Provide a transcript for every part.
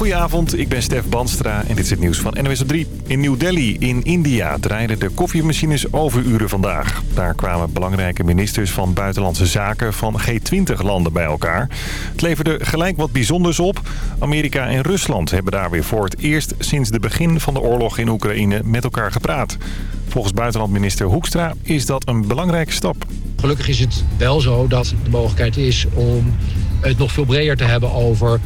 Goedenavond, ik ben Stef Banstra en dit is het nieuws van NWS op 3. In New Delhi in India draaiden de koffiemachines overuren vandaag. Daar kwamen belangrijke ministers van Buitenlandse Zaken van G20-landen bij elkaar. Het leverde gelijk wat bijzonders op. Amerika en Rusland hebben daar weer voor het eerst sinds de begin van de oorlog in Oekraïne met elkaar gepraat. Volgens buitenlandminister Hoekstra is dat een belangrijke stap. Gelukkig is het wel zo dat de mogelijkheid is om het nog veel breder te hebben over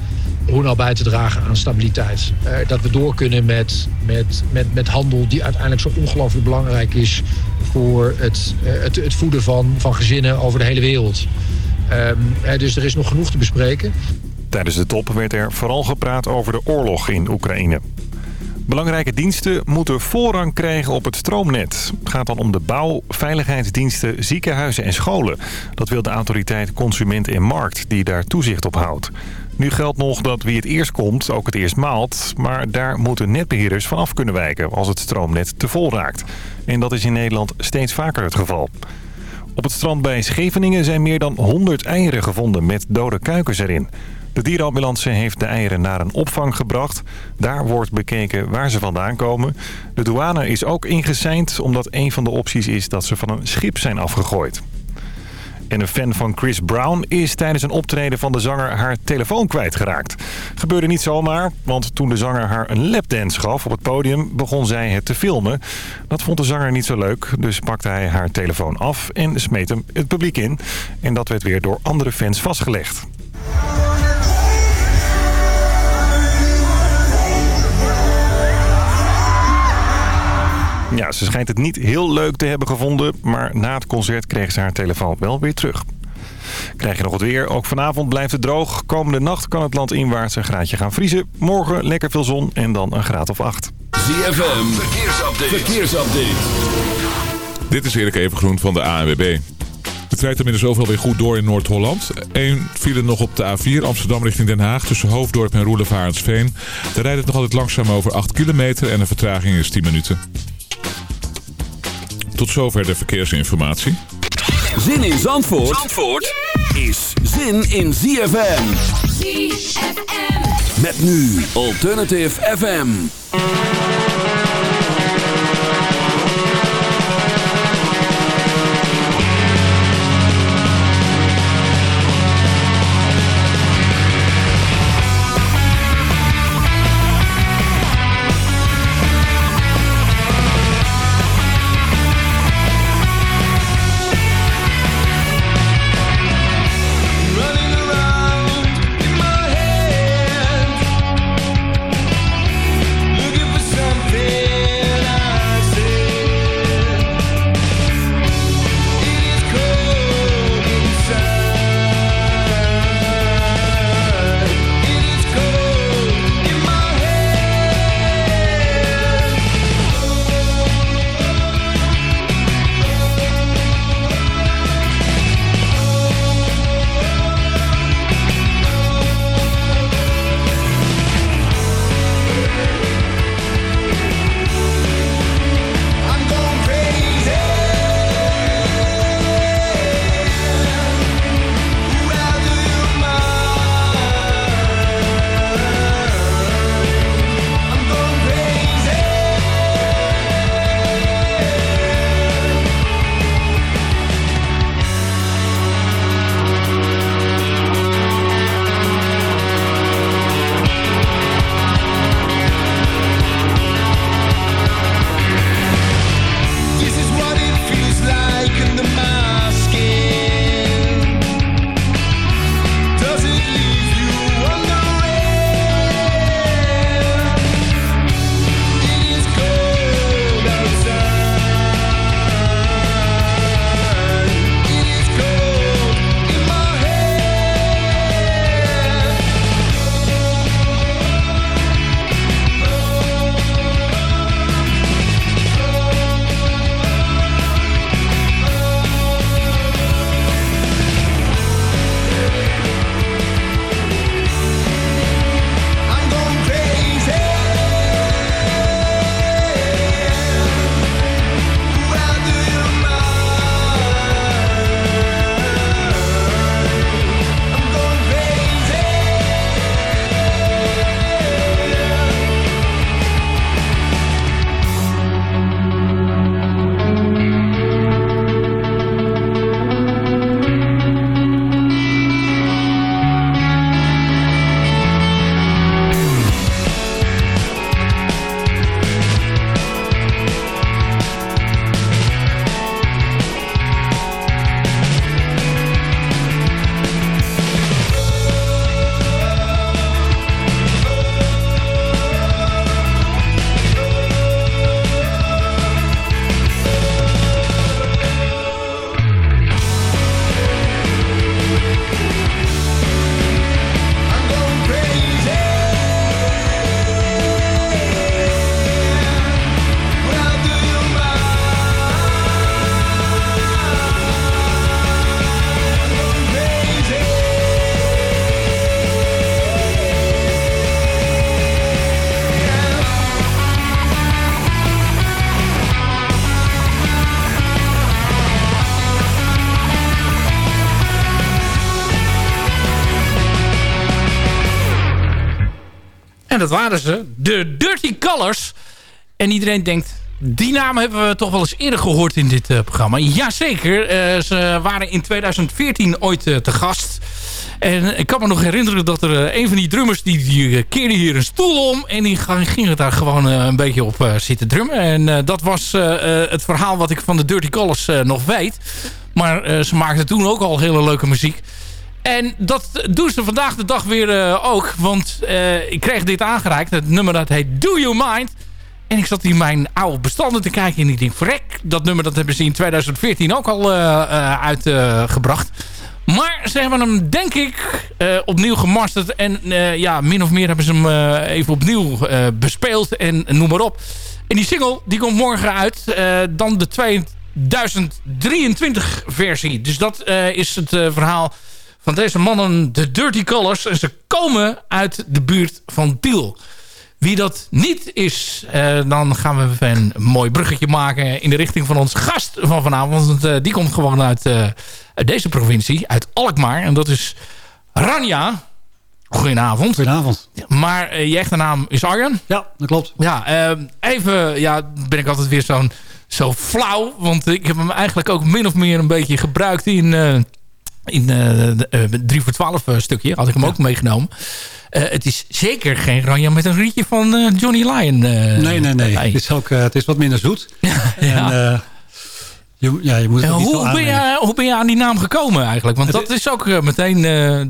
hoe nou bij te dragen aan stabiliteit. Uh, dat we door kunnen met, met, met, met handel die uiteindelijk zo ongelooflijk belangrijk is voor het, uh, het, het voeden van, van gezinnen over de hele wereld. Uh, dus er is nog genoeg te bespreken. Tijdens de top werd er vooral gepraat over de oorlog in Oekraïne. Belangrijke diensten moeten voorrang krijgen op het stroomnet. Het gaat dan om de bouw, veiligheidsdiensten, ziekenhuizen en scholen. Dat wil de autoriteit Consument en Markt die daar toezicht op houdt. Nu geldt nog dat wie het eerst komt ook het eerst maalt. Maar daar moeten netbeheerders van af kunnen wijken als het stroomnet te vol raakt. En dat is in Nederland steeds vaker het geval. Op het strand bij Scheveningen zijn meer dan 100 eieren gevonden met dode kuikens erin. De dierenambulance heeft de eieren naar een opvang gebracht. Daar wordt bekeken waar ze vandaan komen. De douane is ook ingeseind omdat een van de opties is dat ze van een schip zijn afgegooid. En een fan van Chris Brown is tijdens een optreden van de zanger haar telefoon kwijtgeraakt. Gebeurde niet zomaar, want toen de zanger haar een lapdance gaf op het podium begon zij het te filmen. Dat vond de zanger niet zo leuk, dus pakte hij haar telefoon af en smeet hem het publiek in. En dat werd weer door andere fans vastgelegd. Ja, ze schijnt het niet heel leuk te hebben gevonden, maar na het concert kreeg ze haar telefoon wel weer terug. Krijg je nog het weer. Ook vanavond blijft het droog. Komende nacht kan het land inwaarts een graadje gaan vriezen. Morgen lekker veel zon en dan een graad of acht. ZFM, verkeersupdate. verkeersupdate. Dit is Erik Evengroen van de ANWB. Het rijdt inmiddels overal weer goed door in Noord-Holland. Eén file nog op de A4 Amsterdam richting Den Haag tussen Hoofddorp en Roelevarensveen. Daar rijdt het nog altijd langzaam over 8 kilometer en de vertraging is 10 minuten. Tot zover de verkeersinformatie. Zin in Zandvoort, Zandvoort is zin in ZFM. ZFM. Met nu Alternative FM. Dat waren ze. De Dirty Colors. En iedereen denkt... Die naam hebben we toch wel eens eerder gehoord in dit uh, programma. Jazeker. Uh, ze waren in 2014 ooit uh, te gast. En ik kan me nog herinneren dat er een van die drummers... die, die keerde hier een stoel om... en die ging daar gewoon een beetje op zitten drummen. En dat was het verhaal wat ik van de Dirty Colors nog weet. Maar ze maakten toen ook al hele leuke muziek. En dat doen ze vandaag de dag weer ook. Want ik kreeg dit aangereikt. Het nummer dat heet Do You Mind... En ik zat in mijn oude bestanden te kijken en ik denk, vrek, dat nummer dat hebben ze in 2014 ook al uh, uitgebracht. maar ze hebben hem, denk ik, opnieuw gemasterd. En ja, min of meer hebben ze hem even opnieuw bespeeld en noem maar op. En die single, die komt morgen uit. dan de 2023 versie. Dus dat is het verhaal van deze mannen, de Dirty Colors. En ze komen uit de buurt van Tiel. Wie dat niet is, uh, dan gaan we even een mooi bruggetje maken in de richting van ons gast van vanavond. Want uh, die komt gewoon uit, uh, uit, deze provincie, uit Alkmaar. En dat is Ranja. Goedenavond. Goedenavond. Maar je echte naam is Arjan? Ja, dat klopt. Ja, even ja, ben ik altijd weer zo'n zo flauw. Want ik heb hem eigenlijk ook min of meer een beetje gebruikt in, in de 3 voor 12 stukje. Had ik hem ja. ook meegenomen. Uh, het is zeker geen ranja met een rietje van uh, Johnny Lyon. Uh, nee, nee, nee. Het is, ook, het is wat minder zoet. ja. En, je, ja, je moet het hoe, ben je, hoe ben je aan die naam gekomen eigenlijk? Want dat is ook meteen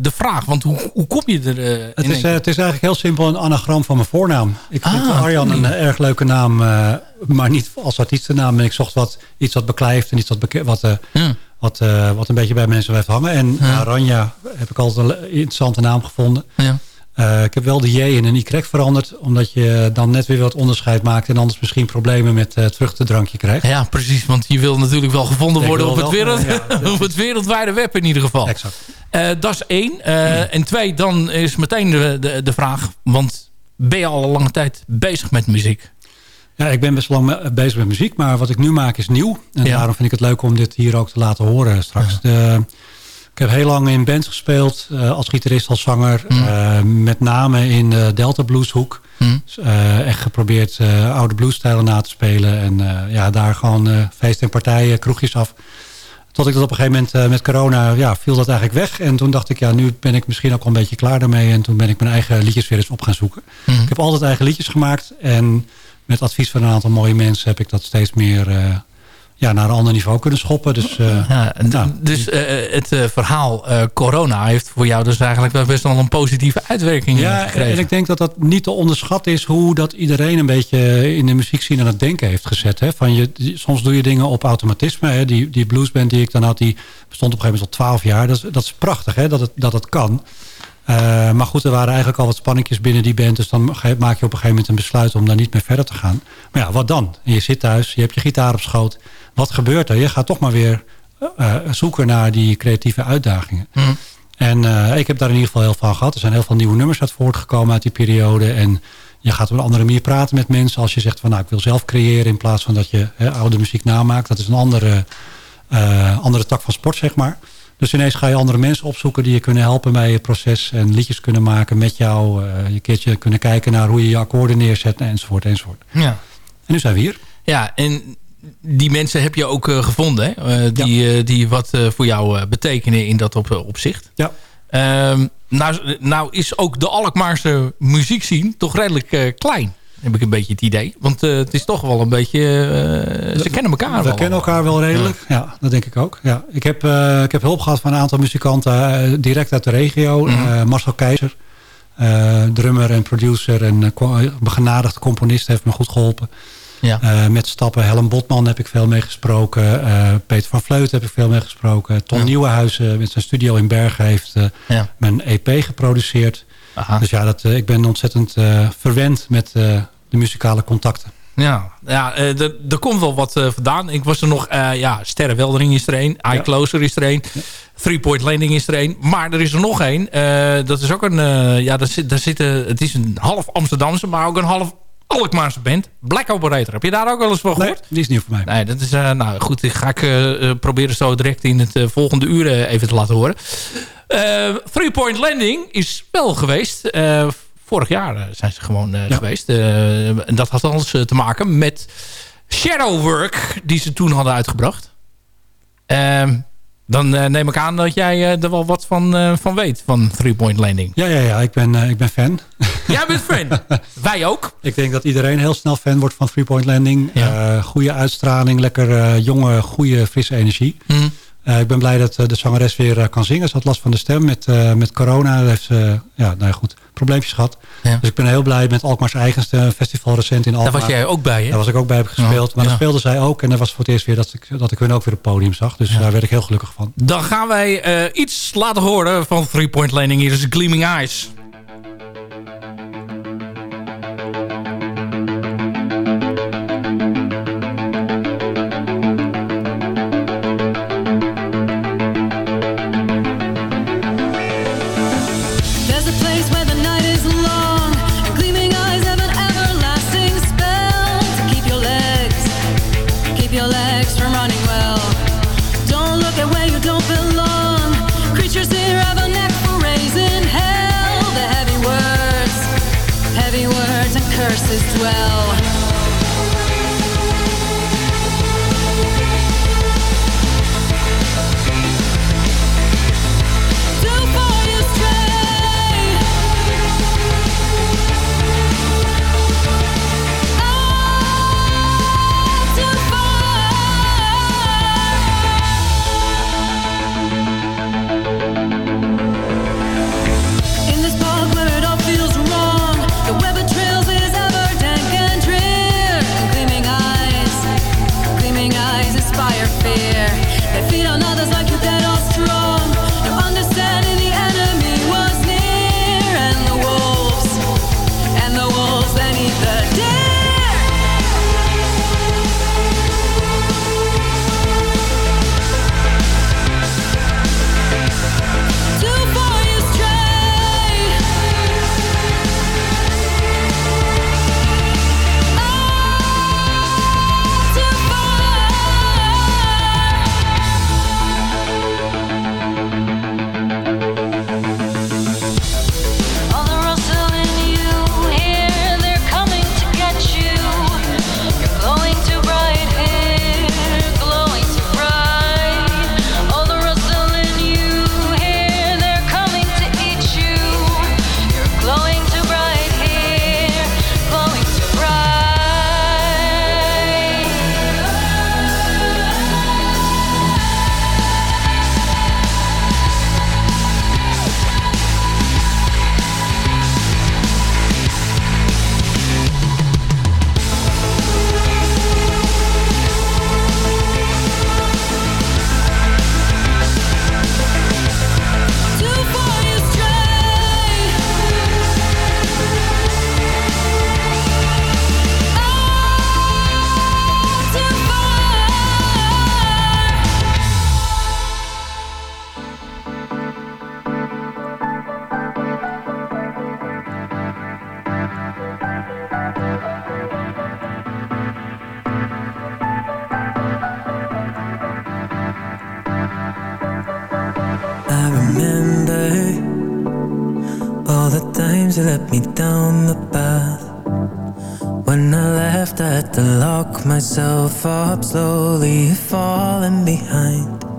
de vraag. Want hoe, hoe kom je er het, is, het is eigenlijk heel simpel een anagram van mijn voornaam. Ik vind ah, Arjan een erg leuke naam. maar niet als artiestennaam. En ik zocht wat, iets wat beklijft en iets wat, wat, ja. Wat, wat een beetje bij mensen blijft hangen. En ja. Aranja heb ik altijd een interessante naam gevonden. Ja. Uh, ik heb wel de J in een Y veranderd. Omdat je dan net weer wat onderscheid maakt. En anders misschien problemen met uh, het vruchtendrankje krijgt. Ja, precies. Want je wil natuurlijk wel gevonden worden op het, wereld, ja, op het wereldwijde web in ieder geval. Exact. Dat is één. En twee, dan is meteen de, de, de vraag. Want ben je al een lange tijd bezig met muziek? Ja, ik ben best lang bezig met muziek. Maar wat ik nu maak is nieuw. En daarom vind ik het leuk om dit hier ook te laten horen straks. De, ik heb heel lang in bands gespeeld, uh, als gitarist, als zanger. Mm. Uh, met name in de Delta Blueshoek. Mm. Uh, echt geprobeerd oude bluesstijlen na te spelen. En ja, daar gewoon feest en partijen, kroegjes af. Tot ik dat op een gegeven moment met corona, ja, viel dat eigenlijk weg. En toen dacht ik, ja, nu ben ik misschien ook al een beetje klaar daarmee. En toen ben ik mijn eigen liedjes weer eens op gaan zoeken. Mm. Ik heb altijd eigen liedjes gemaakt. En met advies van een aantal mooie mensen heb ik dat steeds meer ja, naar een ander niveau kunnen schoppen. Dus, uh, ja, nou, dus uh, het uh, verhaal corona heeft voor jou dus eigenlijk best wel een positieve uitwerking ja, gekregen. en ik denk dat dat niet te onderschat is hoe dat iedereen een beetje in de muziekscene aan het denken heeft gezet. Hè? Van je, soms doe je dingen op automatisme. Hè? Die, die bluesband die ik dan had, die bestond op een gegeven moment al twaalf jaar. Dat is, dat is prachtig hè? dat, het, dat het kan. Uh, maar goed, er waren eigenlijk al wat spanningjes binnen die band. Dus dan maak je op een gegeven moment een besluit om daar niet meer verder te gaan. Maar ja, wat dan? Je zit thuis, je hebt je gitaar op schoot wat gebeurt er? Je gaat toch maar weer uh, zoeken naar die creatieve uitdagingen. Mm. En uh, ik heb daar in ieder geval heel veel van gehad. Er zijn heel veel nieuwe nummers uit voortgekomen uit die periode. En je gaat op een andere manier praten met mensen. Als je zegt van nou ik wil zelf creëren in plaats van dat je hè, oude muziek namaakt. Dat is een andere, andere tak van sport zeg maar. Dus ineens ga je andere mensen opzoeken die je kunnen helpen bij het proces. En liedjes kunnen maken met jou. Uh, je keertje kunnen kijken naar hoe je je akkoorden neerzet enzovoort enzovoort. Ja. En nu zijn we hier. Ja, en die mensen heb je ook uh, gevonden, hè? Die, ja. uh, die wat voor jou betekenen in dat op, opzicht. Ja. Um, nou, nou is ook de Alkmaarse muziekscene toch redelijk klein. Heb ik een beetje het idee. Want het is toch wel een beetje... ze kennen elkaar we wel. We kennen elkaar wel redelijk. Ja. ja, dat denk ik ook. Ja. Ik, heb, ik heb hulp gehad van een aantal muzikanten direct uit de regio. Mm -hmm. Marcel Keizer. drummer en producer en begenadigd componist heeft me goed geholpen. Ja. Met Stappen, Helen Botman heb ik veel mee gesproken. Peter van Vleut heb ik veel mee gesproken. Ton ja. Nieuwenhuizen met zijn studio in Bergen heeft ja. mijn EP geproduceerd. Aha. Dus ja, dat, ik ben ontzettend verwend met de muzikale contacten. Ja, ja er komt wel wat vandaan. Ik was er nog, ja, Sterrenweldering is er een. Eye Closer is er een. Three Point Landing is er een. Maar er is er nog één. dat is ook een, ja, daar zit, daar zitten, het is een half Amsterdamse, maar ook een half Alkmaarse band. Black Operator. Heb je daar ook wel eens van gehoord? Nee, die is nieuw voor mij. Nee, dat is, uh, nou goed, die ga ik uh, proberen zo direct in het uh, volgende uur even te laten horen. Three Point Landing is wel geweest vorig jaar zijn ze gewoon geweest. en dat had alles te maken met Shadowwork die ze toen hadden uitgebracht. Ehm, dan neem ik aan dat jij er wel wat van, van weet, van Three Point Landing. Ja, ja, ja ik, ben, ik ben fan. Jij bent fan. Wij ook. Ik denk dat iedereen heel snel fan wordt van Three Point Landing. Ja. goede uitstraling, lekker jonge, goede, frisse energie. Mm. Uh, ik ben blij dat uh, de zangeres weer uh, kan zingen. Ze had last van de stem met, met corona. Daar heeft ze ja, nou ja, goed, probleempjes gehad. Ja. Dus ik ben heel blij met Alkmaars eigenste festival recent in Alkmaar. Daar was jij ook bij, hè? Daar was ik ook bij heb gespeeld. maar ja. dat speelde zij ook. En dat was voor het eerst weer dat ik, dat ik hun ook weer op het podium zag. Dus daar werd ik heel gelukkig van. Dan gaan wij iets laten horen van Three Point Landing. Hier is Gleaming Eyes. They feed on others like they're not strong. No understanding. down the path. When I left I had to lock myself up Slowly falling behind.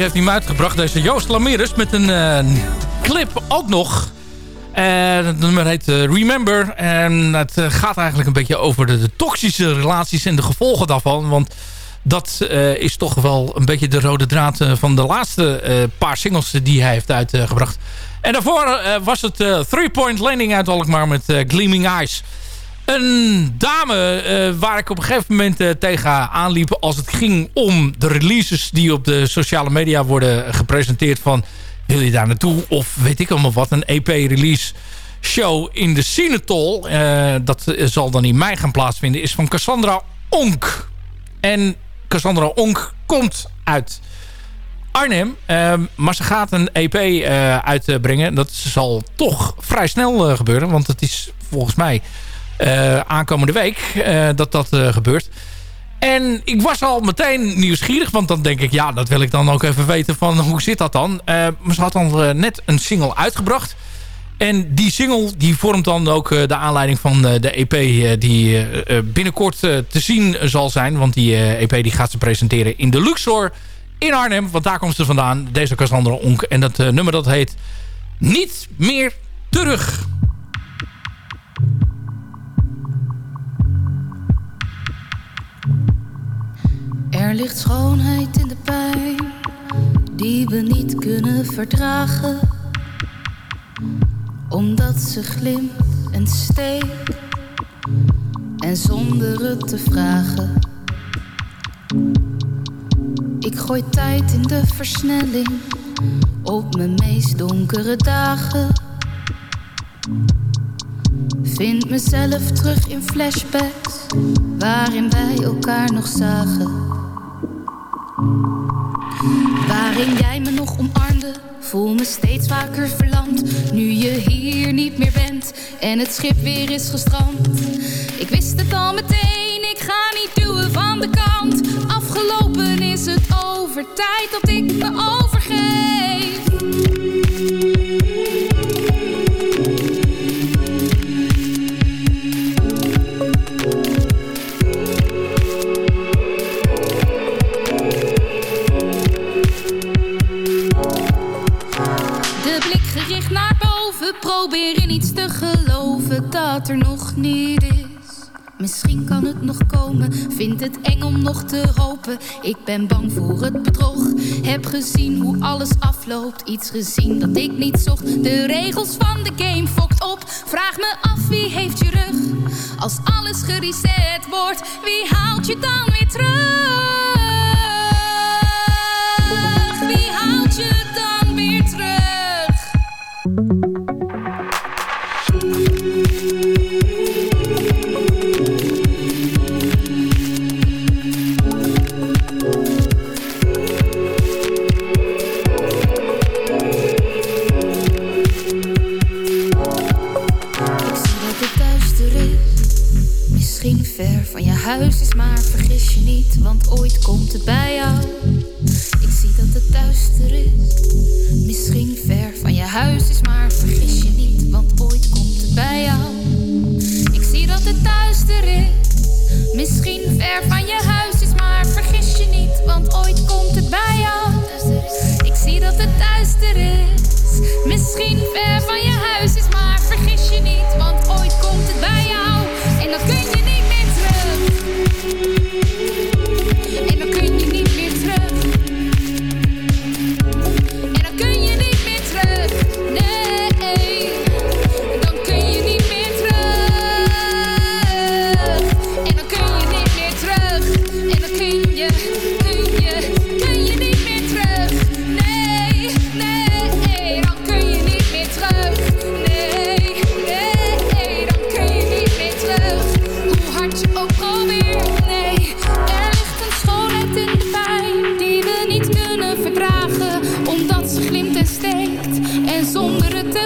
Heeft hij hem uitgebracht, deze Joost Lameres, met een eh, clip ook nog. En het nummer heet eh, Remember. En het eh, gaat eigenlijk een beetje over de, toxische relaties en de gevolgen daarvan. Want dat is toch wel een beetje de rode draad van de laatste paar singles die hij heeft uitgebracht. En daarvoor was het Three Point Landing uit Alkmaar met Gleaming Eyes. Een dame eh, waar ik op een gegeven moment uh, tegen aanliep als het ging om de releases die op de sociale media worden gepresenteerd van wil je daar naartoe of weet ik allemaal wat, een EP-release show in de Cinetol. Uh, dat zal dan in mei gaan plaatsvinden, is van Cassandra Onk. En Cassandra Onk komt uit Arnhem. Uh, maar ze gaat een EP uitbrengen. Dat zal toch vrij snel gebeuren. Want het is volgens mij aankomende week dat dat gebeurt. En ik was al meteen nieuwsgierig. Want dan denk ik, ja, dat wil ik dan ook even weten van hoe zit dat dan. maar ze had dan net een single uitgebracht. En die single die vormt dan ook de aanleiding van de EP die binnenkort te zien zal zijn. Want die EP die gaat ze presenteren in de Luxor in Arnhem. Want daar komt ze vandaan, deze Cassandra Onk. En dat uh, nummer dat heet Niet meer terug. Er ligt schoonheid in de pijn die we niet kunnen verdragen. Omdat ze glimt en steekt en zonder het te vragen. Ik gooi tijd in de versnelling op mijn meest donkere dagen. Vind mezelf terug in flashbacks waarin wij elkaar nog zagen. Waarin jij me nog omarmde, voel me steeds vaker verlamd. Nu je hier niet meer bent en het schip weer is gestrand. Ik wist het al meteen, ik ga niet duwen van de kant. Afgelopen is het over tijd dat ik me overgeef. Blik gericht naar boven, probeer in iets te geloven dat er nog niet is. Misschien kan het nog komen, vind het eng om nog te hopen. Ik ben bang voor het bedrog, heb gezien hoe alles afloopt. Iets gezien dat ik niet zocht, de regels van de game fokt op. Vraag me af wie heeft je rug, als alles gereset wordt. Wie haalt je dan weer terug? Wie haalt je dan weer terug? Huis is, maar vergis je niet, want ooit komt het bij jou. Ik zie dat het duister is, misschien ver van je huis is, maar vergis je niet, want ooit komt het bij jou. Ik zie dat het duister is, misschien ver van je huis is, maar vergis je niet, want ooit komt het bij jou. Ik zie dat het duister is, misschien ver van je huis is, maar vergis je niet, want ooit komt het bij jou. En dat kun je niet.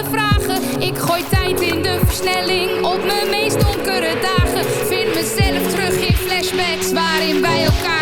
vragen. Ik gooi tijd in de versnelling op mijn meest donkere dagen. Vind mezelf terug in flashbacks waarin wij elkaar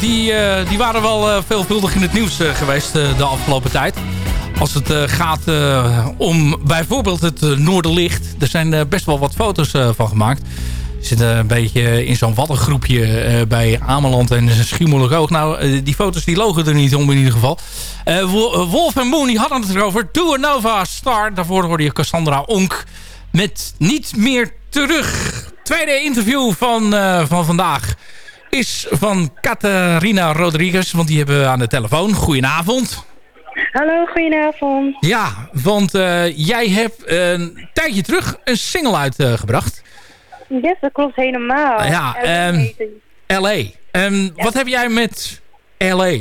die, eh, die waren wel eh, veelvuldig in het nieuws eh, geweest eh, de afgelopen tijd. Als het eh, gaat eh, om bijvoorbeeld het eh, Noorderlicht. Er zijn eh, best wel wat foto's eh, van gemaakt. Zitten een beetje in zo'n waddengroepje eh, bij Ameland en Schiermonnikoog. Nou, eh, die foto's die logen er niet om in ieder geval. Eh, Wo- Wolf en Moon die hadden het erover. Do a Nova Star. Daarvoor hoorde je Cassandra Onk met Niet meer terug. Tweede interview van, eh, van vandaag is van Catarina Rodriguez. Want die hebben we aan de telefoon. Goedenavond. Hallo, goedenavond. Ja, want eh, jij hebt een tijdje terug een single uitgebracht. Yes, dat klopt helemaal. Ja, LA ehm, hij. L.A. En Wat heb jij met L.A.?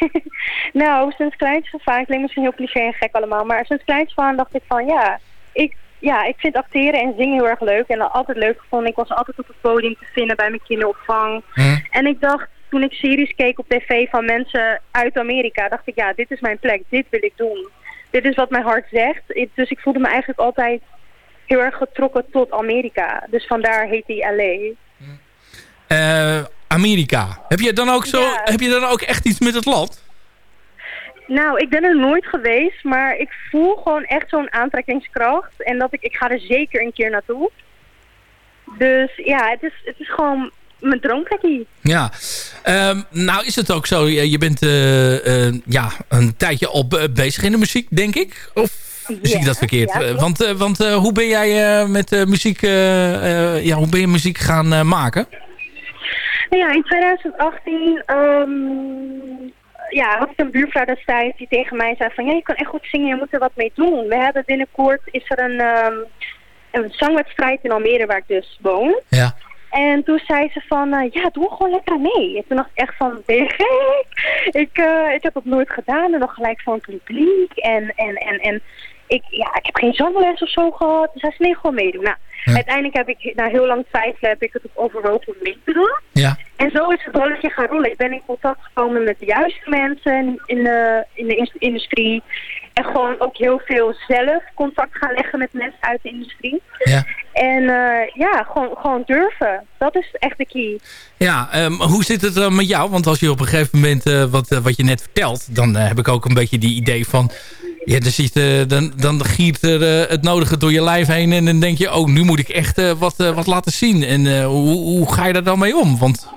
nou, sinds kleins af aan, klinkt misschien heel cliché en gek allemaal, maar sinds kleins af aan dacht ik van ja, ik, ja, ik vind acteren en zingen heel erg leuk en dat altijd leuk gevonden. Ik was altijd op het podium te vinden bij mijn kinderopvang. En ik dacht, toen ik series keek op tv van mensen uit Amerika, dacht ik ja, dit is mijn plek, dit wil ik doen. Dit is wat mijn hart zegt. Dus ik voelde me eigenlijk altijd heel erg getrokken tot Amerika. Dus vandaar heet die LA. Eh, Amerika. Heb je, dan ook zo, Ja. heb je dan ook echt iets met het land? Nou, ik ben er nooit geweest, maar ik voel gewoon echt zo'n aantrekkingskracht. En dat ik, ik ga er zeker een keer naartoe. Dus ja, het is, het is gewoon mijn droomplekje. Ja. Ehm, nou is het ook zo, je bent eh, eh, ja, een tijdje al be- bezig in de muziek, denk ik? Of zie ik dat verkeerd? ja, Eh, want eh, want eh, hoe ben jij eh, met eh, muziek, eh, eh, ja, hoe ben je muziek gaan eh, maken? Nou ja, in 2018, ehm, ja, had ik een buurvrouw destijds die tegen mij zei van... Ja, je kan echt goed zingen, je moet er wat mee doen. We hebben binnenkort, is er een, ehm, een zangwedstrijd in Almere waar ik dus woon. Ja. En toen zei ze van, eh, ja, doe gewoon lekker mee. En toen dacht ik echt van, ben je gek? Ik, eh, ik heb dat nooit gedaan en nog gelijk van publiek. En, en, en, en ik, ja, ik heb geen zangles of zo gehad. Dus hij zei, nee, gewoon meedoen. Nou, uiteindelijk heb ik na heel lang twijfelen heb ik het ook overwogen om mee te doen. Ja. En zo is het balletje gaan rollen. Ik ben in contact gekomen met de juiste mensen in de, in de industrie. En gewoon ook heel veel zelf contact gaan leggen met mensen uit de industrie. Ja. En eh, ja, gewoon, gewoon durven. Dat is echt de key. Ja, ehm, hoe zit het dan met jou? Want als je op een gegeven moment, eh, wat, eh, wat je net vertelt... dan heb ik ook een beetje die idee van... Ja, dan, ziet, eh, dan, dan giert er eh, het nodige door je lijf heen... en dan denk je, oh, nu moet ik echt eh, wat, wat laten zien. En hoe, hoe ga je daar dan mee om? Want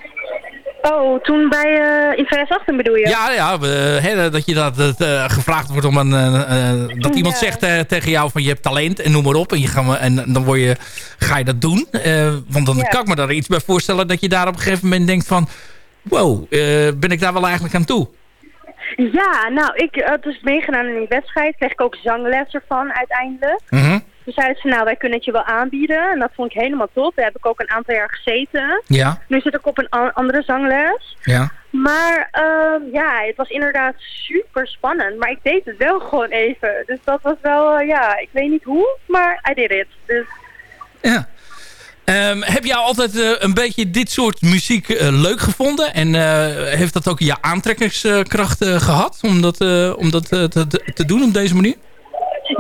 Oh, toen bij in 2018 bedoel je? ja, ja hè, dat je dat, dat gevraagd wordt om een... dat iemand Ja. zegt tegen jou van je hebt talent en noem maar op. En, je gaat, en dan word je, ga je dat doen. Want dan Ja. kan ik me daar iets bij voorstellen... dat je daar op een gegeven moment denkt van... wow, ben ik daar wel eigenlijk aan toe? Ja, nou, ik had dus meegedaan in die wedstrijd. Kreeg ik ook zangles ervan uiteindelijk. Mhm. Toen zeiden ze, nou, wij kunnen het je wel aanbieden. En dat vond ik helemaal top. Daar heb ik ook een aantal jaar gezeten. Ja, Nu zit ik op een andere zangles. ja. Maar ehm, ja, het was inderdaad super spannend. Maar ik deed het wel gewoon even. Dus dat was wel, eh, ja, ik weet niet hoe, maar I did it. Dus Ja. Ehm, heb jij altijd eh, een beetje dit soort muziek eh, leuk gevonden? En eh, heeft dat ook je aantrekkingskracht eh, gehad? Om dat, om dat te, te- te doen op deze manier?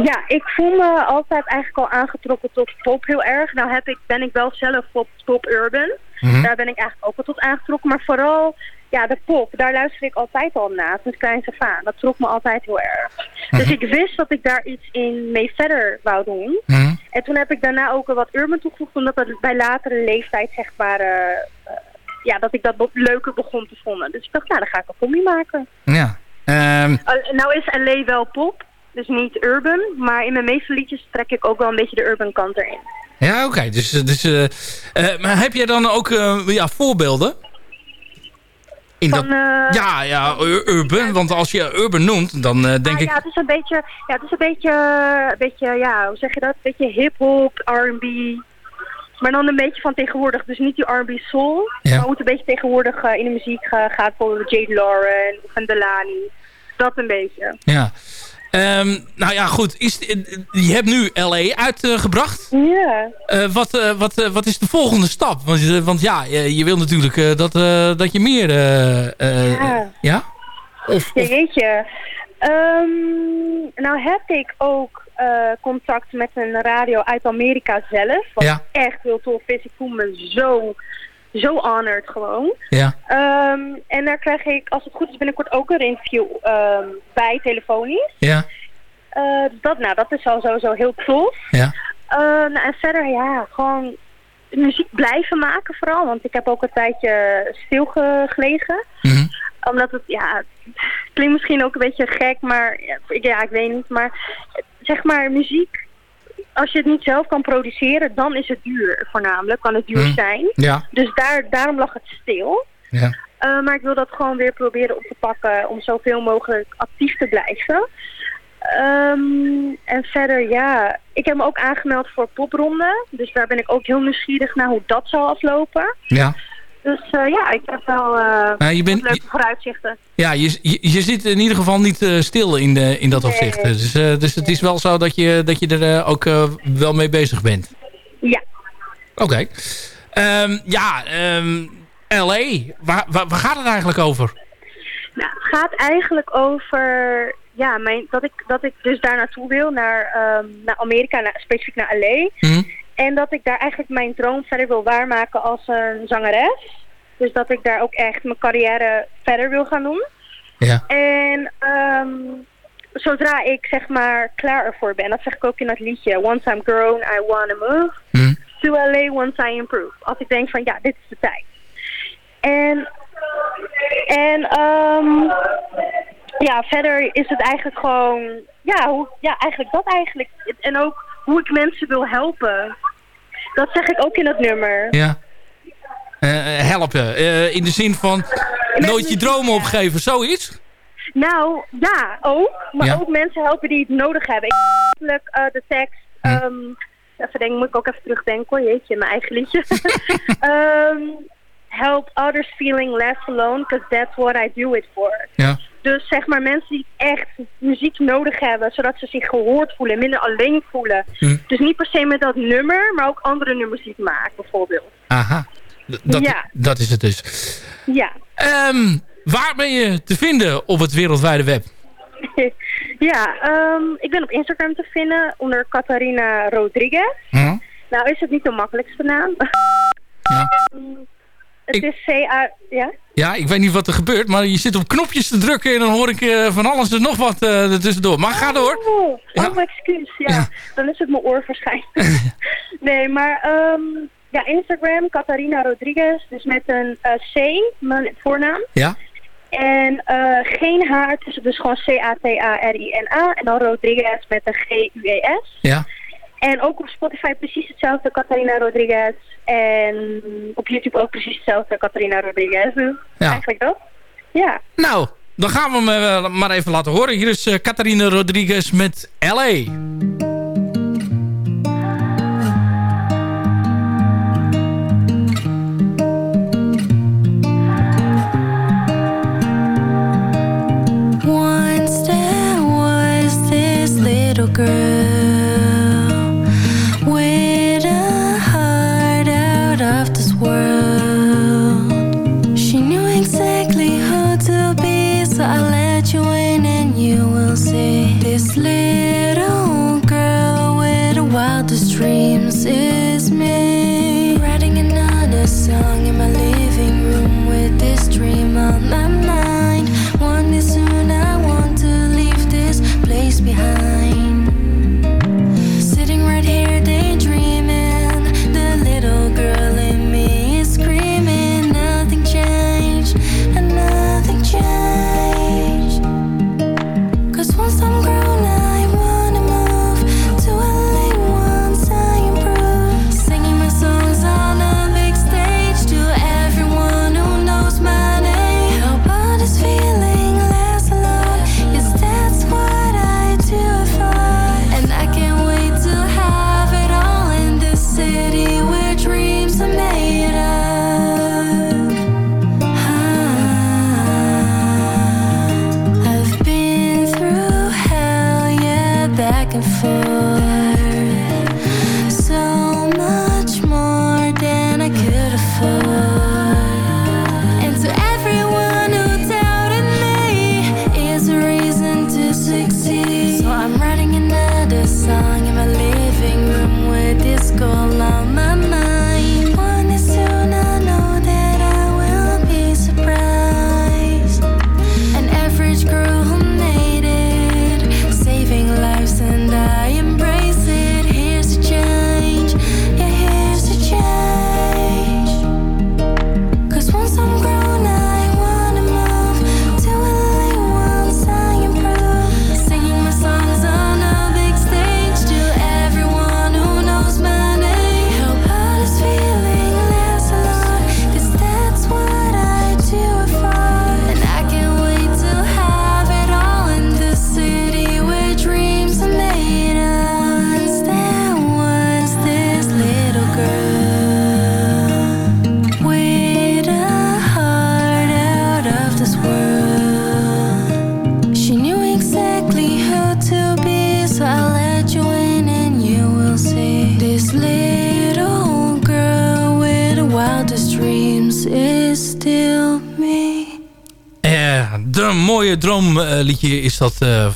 ja, ik voel me altijd eigenlijk al aangetrokken tot pop heel erg. Nou heb ik, ben ik wel zelf pop, pop urban. Mhm. Daar ben ik eigenlijk ook wel tot aangetrokken. Maar vooral, ja, de pop, daar luister ik altijd al naar. Sinds kleins af aan. Dat trok me altijd heel erg. Dus ik wist dat ik daar iets in mee verder wou doen. Mhm. En toen heb ik daarna ook wat urban toegevoegd, omdat dat bij latere leeftijd zeg maar, eh, eh, ja, dat ik dat be- leuker begon te vonden. Dus ik dacht, nou, dan ga ik een combi maken. Ja. Ehm, nou is LA wel pop, dus niet urban, maar in mijn meeste liedjes trek ik ook wel een beetje de urban kant erin. ja, oké. Dus, dus, eh, maar heb jij dan ook ja, voorbeelden? In Van, dat, eh, ja, ja, ur- urban. Want als je urban noemt, dan eh, denk ah, ik... Ja, het is een beetje, ja, het is een beetje, een beetje, ja, hoe zeg je dat? Een beetje hip-hop, R&B. Maar dan een beetje van tegenwoordig. Dus niet die R&B soul. Ja. Maar hoe het een beetje tegenwoordig eh, in de muziek gaat. Bijvoorbeeld Jade Lauren of een. Dat een beetje. Ja. Ehm, nou ja, goed. Is, je hebt nu L.A. uitgebracht. Ja. Eh, wat, eh, wat, eh, wat is de volgende stap? Want, want ja, je, je wil natuurlijk dat, dat je meer... Ja. ja? Of, Ja. Ehm, nou heb ik ook contact met een radio uit Amerika zelf. Wat Ja. echt heel tof is. Ik voel me zo, zo honored gewoon. ja. Ehm, en daar krijg ik, als het goed is, binnenkort ook een interview ehm, bij telefonisch. Ja. Eh, dat, nou, dat is al sowieso heel tof. Ja. Eh, nou, en verder, ja, gewoon muziek blijven maken vooral. Want ik heb ook een tijdje stilgelegen. Mhm. Omdat het, ja, het klinkt misschien ook een beetje gek, maar ja, ik, ja, ik weet niet. Maar zeg maar, muziek, als je het niet zelf kan produceren, dan is het duur voornamelijk. Kan het duur Mhm. zijn. Ja. Dus daar, daarom lag het stil. Ja. Eh, maar ik wil dat gewoon weer proberen op te pakken om zoveel mogelijk actief te blijven. Ehm, en verder, ja, ik heb me ook aangemeld voor popronde. Dus daar ben ik ook heel nieuwsgierig naar hoe dat zal aflopen. Ja. Dus eh, ja, ik heb wel eh, je bent- leuke vooruitzichten. Ja, je, je, je zit in ieder geval niet eh, stil in, de, in dat Nee. opzicht. Dus, dus het is wel zo dat je, dat je er ook wel mee bezig bent. Ja. Oké. Ehm, ja, ehm, L.A. Waar, waar, waar gaat het eigenlijk over? Nou, het gaat eigenlijk over ja, mijn, dat, ik, dat ik dus daar naartoe wil, naar, ehm, naar Amerika, naar, specifiek naar LA. Hm? En dat ik daar eigenlijk mijn droom verder wil waarmaken als een zangeres. Dus dat ik daar ook echt mijn carrière verder wil gaan doen. Ja. En ehm, zodra ik zeg maar klaar ervoor ben, dat zeg ik ook in dat liedje. Once I'm grown, I wanna move. Hm? To LA once I improve. Als ik denk van ja, dit is de tijd. En, en ehm, ja, verder is het eigenlijk gewoon, ja, hoe, ja, eigenlijk dat eigenlijk. En ook hoe ik mensen wil helpen. Dat zeg ik ook in het nummer. Ja. Eh, helpen. Eh, in de zin van nooit je dromen opgeven. Zoiets? Nou, ja, ook. Maar Ja. ook mensen helpen die het nodig hebben. Ik eigenlijk eh, de tekst. Hm. ehm, even denken, moet ik ook even terugdenken hoor. Jeetje, mijn eigen liedje. Ehm, help others feeling less alone, because that's what I do it for. Ja. Dus zeg maar mensen die echt muziek nodig hebben, zodat ze zich gehoord voelen, minder alleen voelen. Hm. Dus niet per se met dat nummer, maar ook andere nummers die ik maak, bijvoorbeeld. Aha. D- Dat, Ja. dat is het dus. Ja. Ehm, waar ben je te vinden op het wereldwijde web? ja, ehm, ik ben op Instagram te vinden onder Catharina Rodriguez. Hm? Nou is het niet de makkelijkste naam. Ja. Het Ik- is C-A... Ja? Ja, ik weet niet wat er gebeurt, maar je zit op knopjes te drukken en dan hoor ik eh, van alles en nog wat eh er tussendoor. Maar ga door. Oh, Ja. oh, excuus. Ja. Ja. dan is het mijn oor waarschijnlijk. nee, maar ehm, ja, Instagram, Catharina Rodriguez, dus met een eh, C, mijn voornaam. Ja? En geen haar, dus gewoon C-A-T-A-R-I-N-A. En dan Rodriguez met een G-U-E-S. Ja. En ook op Spotify precies hetzelfde, Catharina Rodriguez. En op YouTube ook precies hetzelfde, Catharina Rodriguez. Ja. Eigenlijk dat. Ja. Nou, dan gaan we hem eh, maar even laten horen. Hier is eh Catharina Rodriguez met L.A.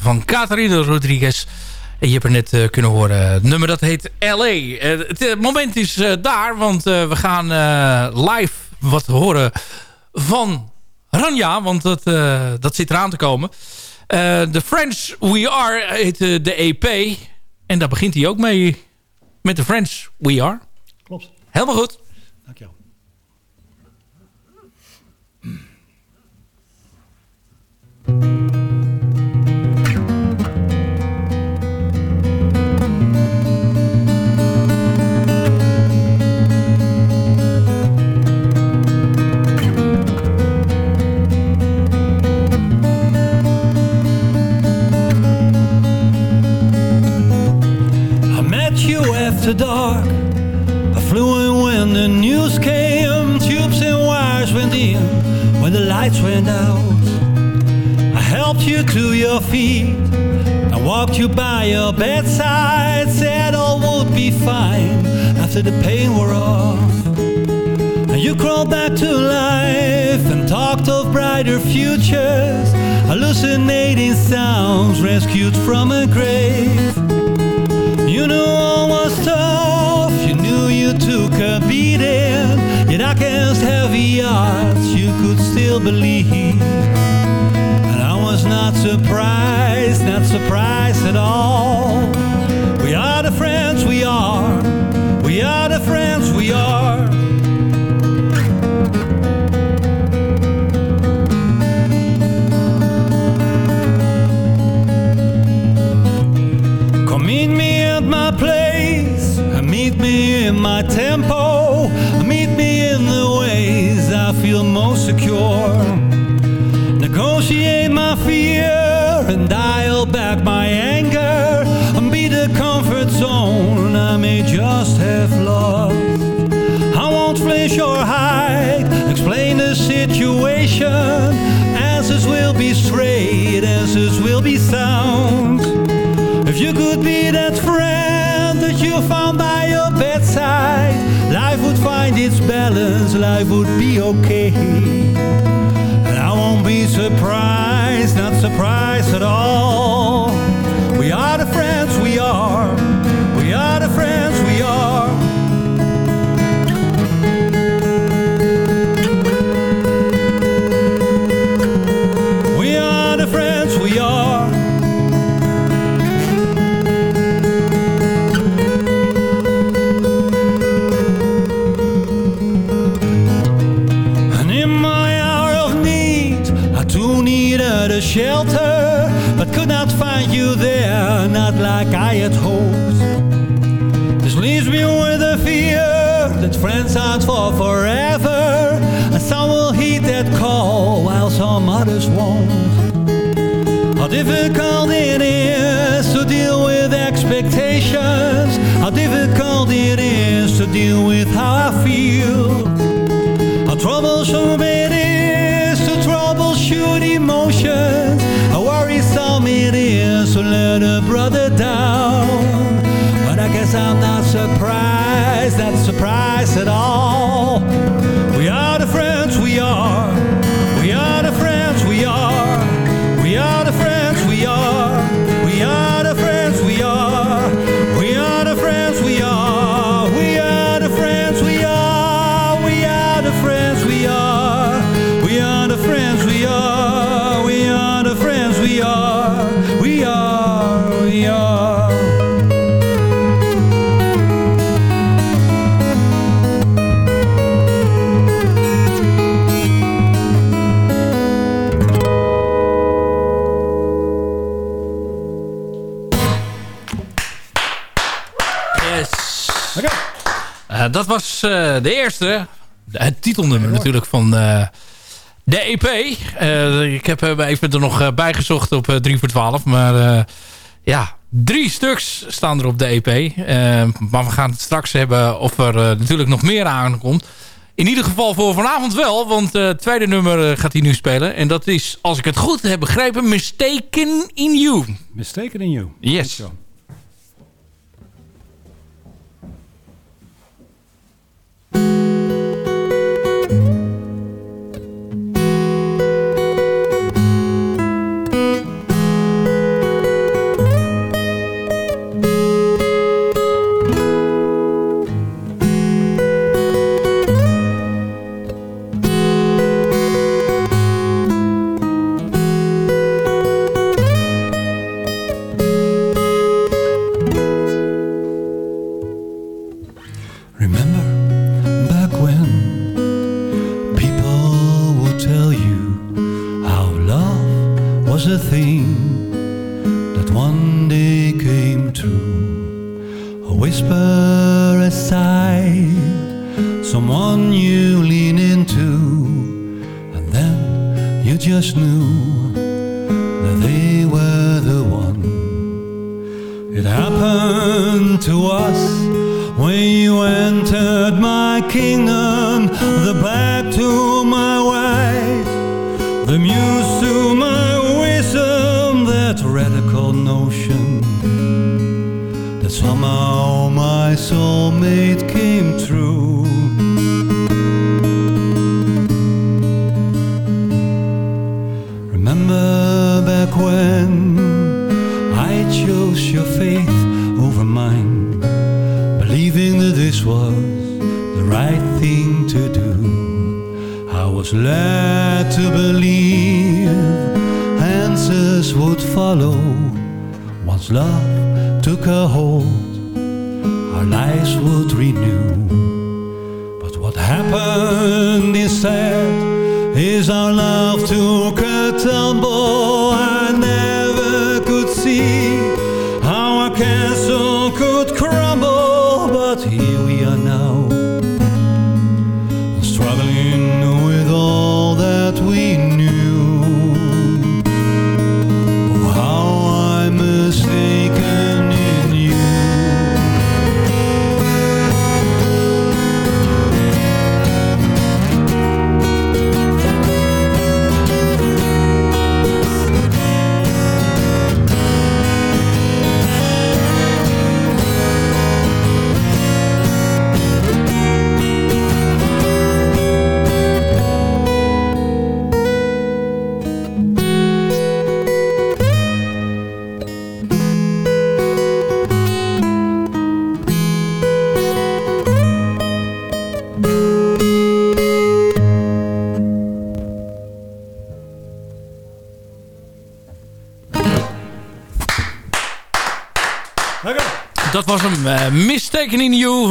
van Rodriguez. En je hebt er net eh, kunnen horen. Het nummer dat heet L.A. Eh, het, eh, moment is daar, want we gaan live wat horen van Ranja. Want dat, dat zit eraan te komen. The French We Are heet de EP. En daar begint hij ook mee. Met The French We Are. Klopt. Helemaal goed. Dankjewel. your bedside, said all would be fine after the pain wore off. And you crawled back to life and talked of brighter futures, hallucinating sounds rescued from a grave. You knew all was tough, you knew you took a beating, yet against heavy odds you could still believe. And I was not surprised, not surprised at all. We are the friends we are, we are the friends we are. Life would be okay. And I won't be surprised, not surprised at all. We are the not like I had hoped. This leaves me with a fear that friends aren't for forever, and some will heed that call while some others won't. How difficult it is to deal with expectations, how difficult it is to deal with how I feel. How troublesome let a brother down. But I guess I'm not surprised, not surprised at all. Was eh, de eerste. Het titelnummer natuurlijk van eh, de EP. Eh, ik heb hem even er nog bijgezocht op eh, 3 voor 12. Maar ja, drie stuks staan er op de EP. Maar we gaan het straks hebben of er natuurlijk nog meer aankomt. In ieder geval voor vanavond wel. Want het tweede nummer gaat hij nu spelen. En dat is, als ik het goed heb begrepen, Mistaken in You. Mistaken in you. Yes. When I chose your faith over mine, believing that this was the right thing to do. I was led to believe answers would follow once love took a hold, our lives would renew. But what happened instead is our love took a tumble.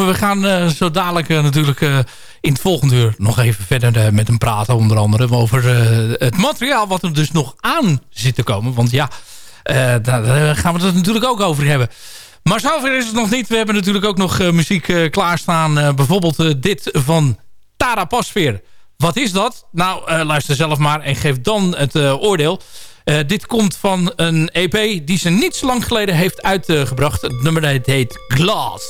We gaan eh, zo dadelijk eh, natuurlijk eh, in het volgende uur nog even verder met hem praten. Onder andere over het materiaal wat er dus nog aan zit te komen. Want ja, daar, gaan we het natuurlijk ook over hebben. Maar zover is het nog niet. We hebben natuurlijk ook nog muziek klaarstaan. Bijvoorbeeld dit van Tara Pasveer. Wat is dat? Nou, luister zelf maar en geef dan het oordeel. Dit komt van een EP die ze niet zo lang geleden heeft uitgebracht. Het nummer heet Glass.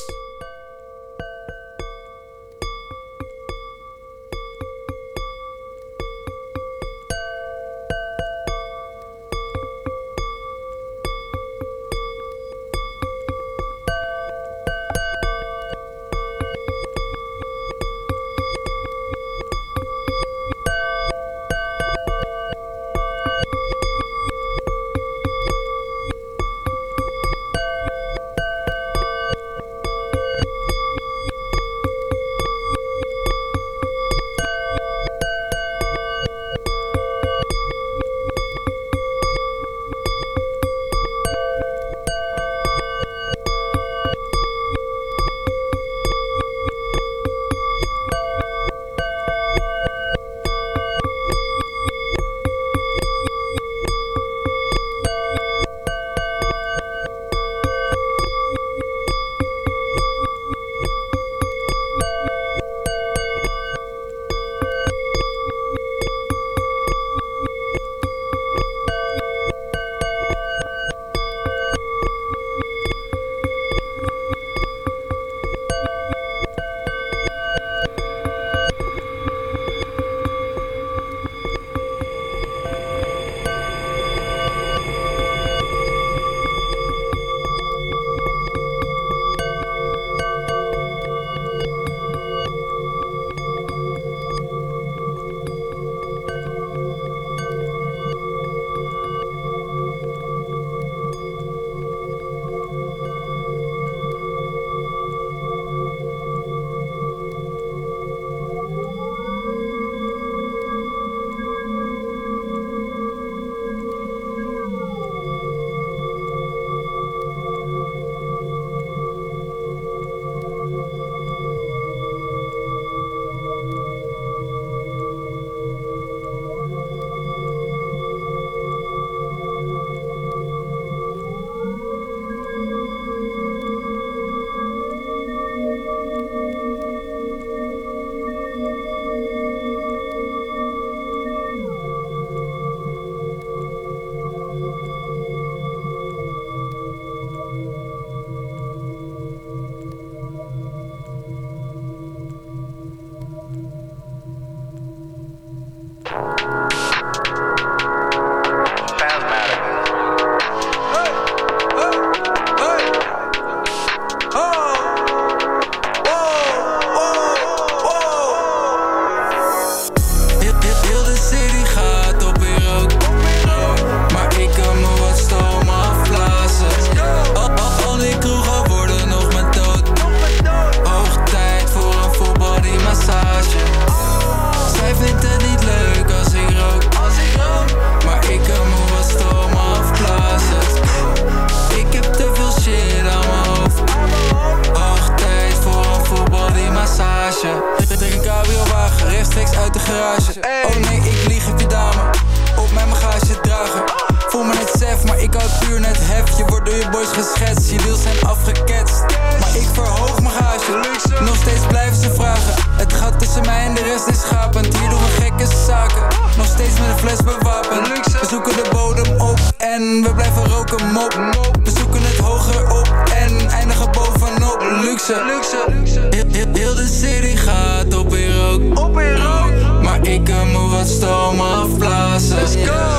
Is schapend. Hier doen we gekke zaken. Nog steeds met een fles bewapend. We zoeken de bodem op en we blijven roken mop. We zoeken het hoger op en eindigen bovenop. Luxe, Heel, heel, de city gaat op in rook. Op in rook. Maar ik kan me wat stoom afblazen. Al, al,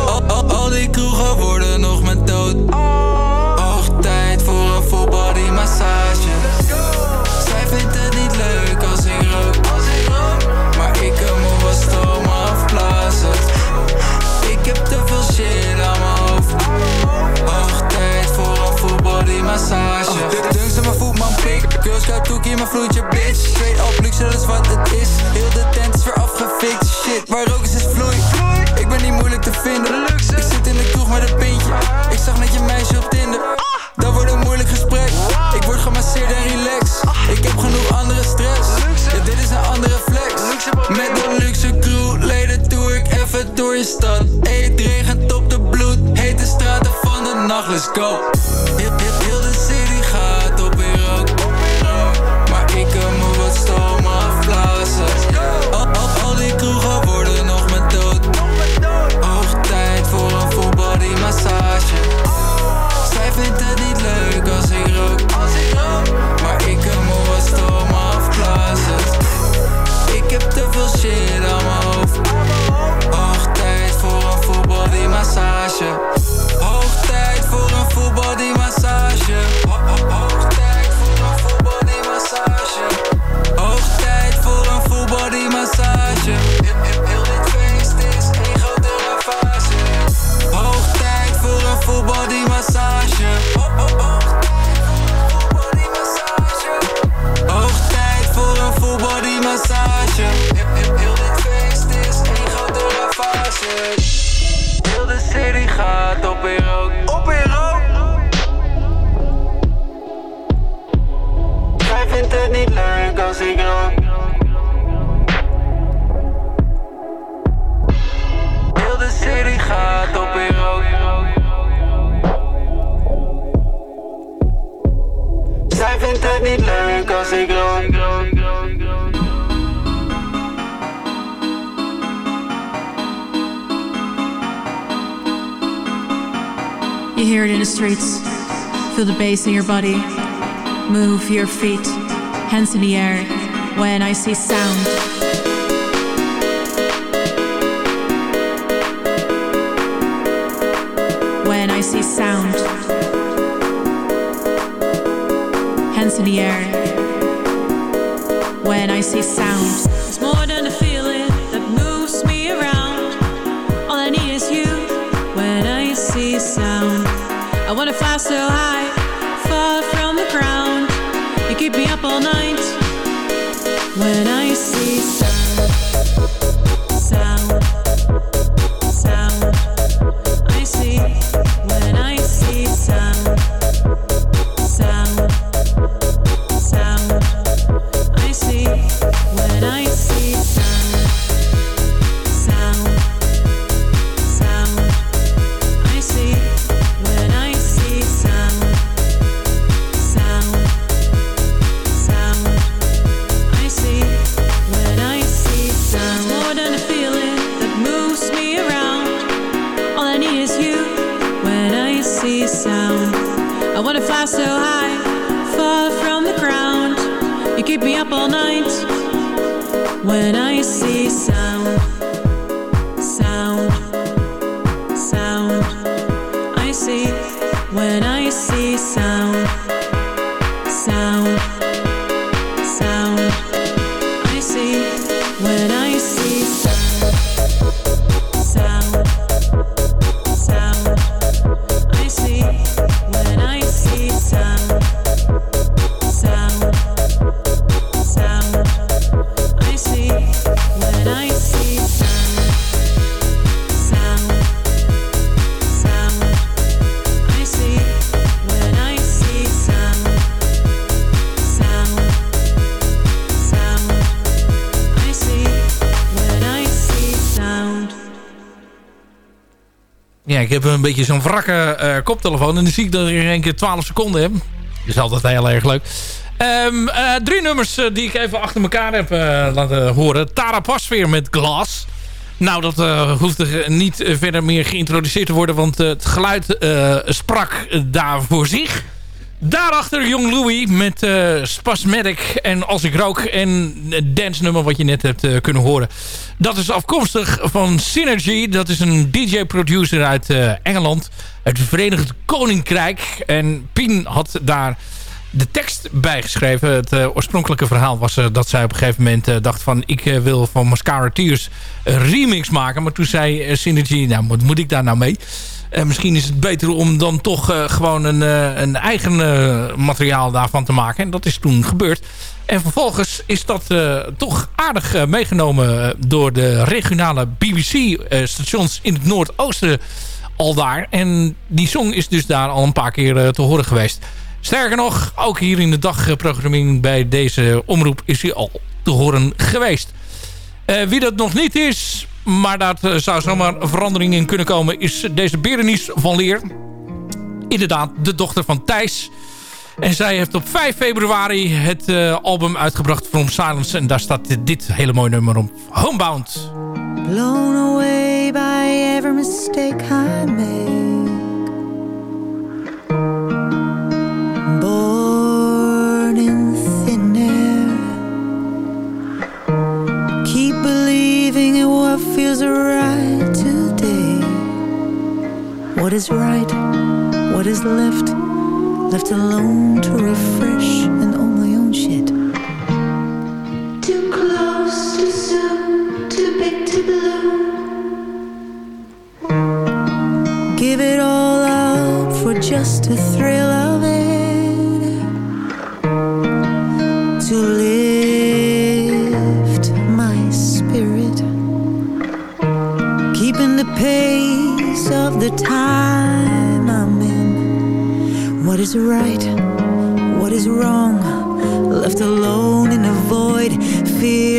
Girls got toekie, mijn vloedje bitch. Straight up luxe, dat is wat het is. Heel de tent is weer afgefikt. Shit, waar rook is, is vloei. Ik ben niet moeilijk te vinden. Ik zit in de kroeg met een pintje. Ik zag net je meisje op Tinder. Dat wordt een moeilijk gesprek. Ik word gemasseerd en relax. Ik heb genoeg andere stress. Ja, dit is een andere flex. Met een luxe crew, leden tour ik even door je stad. Eet regent op de bloed, hete straten van de nacht, let's go. Heel, heel, de city massagem. Oh, oh, oh. Streets. Feel the bass in your body. Move your feet, hands in the air when I see sound. When I see sound. Hands in the air when I see sound. So high, far from the ground. You keep me up all night when I so high, far from the ground. You keep me up all night when I Ik heb een beetje zo'n wrakke eh, koptelefoon. En dan zie ik dat ik in één keer 12 seconden heb. Dat is altijd heel erg leuk. Ehm, eh, drie nummers eh, die ik even achter elkaar heb laten horen. Tara Pasveer met Glass. Nou, dat hoeft er niet verder meer geïntroduceerd te worden. Want het geluid sprak daar voor zich. Daarachter Young Louie met eh, Spasmodic en Als ik rook. En het dance nummer wat je net hebt eh, kunnen horen. Dat is afkomstig van Synergy. Dat is een DJ-producer uit eh, Engeland. Uit het Verenigd Koninkrijk. En Pien had daar de tekst bijgeschreven. Het eh, oorspronkelijke verhaal was dat zij op een gegeven moment dacht van... ik wil van Mascara Tears een remix maken. Maar toen zei Synergy, nou wat moet ik daar nou mee? Eh, misschien is het beter om dan toch eh, gewoon een, eh, een eigen materiaal daarvan te maken. En dat is toen gebeurd. En vervolgens is dat toch aardig meegenomen door de regionale BBC-stations in het Noordoosten al daar. En die song is dus daar al een paar keer te horen geweest. Sterker nog, ook hier in de dagprogrammering bij deze omroep is hij al te horen geweest. Wie dat nog niet is, maar daar eh, zou zomaar een verandering in kunnen komen... is deze Berenice van Leer. Inderdaad, de dochter van Thijs. En zij heeft op 5 februari het eh, album uitgebracht From Silence. En daar staat dit hele mooie nummer op. Homebound. Blown away by every mistake I make. Believing in what feels right today. What is right? What is left? Left alone to refresh and own my own shit. Too close, too soon, too big to bloom. Give it all up for just a thrill of it. Time I'm in. What is right? What is wrong? Left alone in a void. Fear